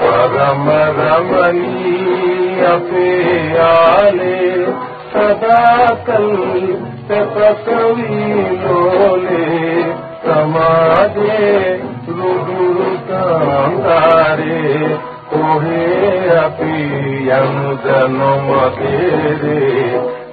परम रमणी अपे लोले समाजे कोहे अपि यनुदनुम तेरे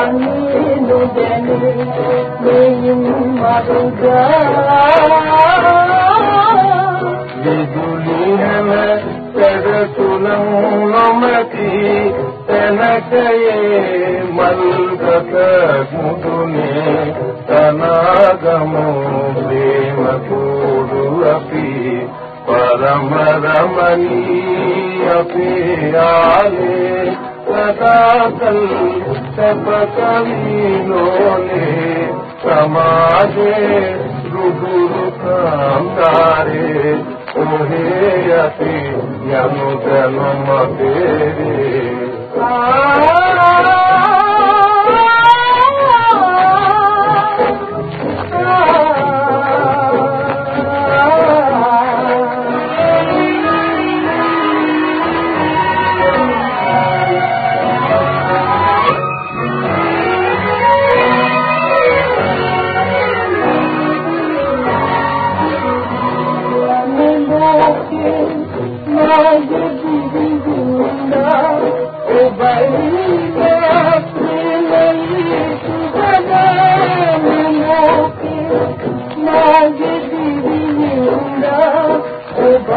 Ani Nudene Yin Matuga तपकवीनोने समाजे रुगुरु कामदारे ओहे अति यनु तनु मतेरे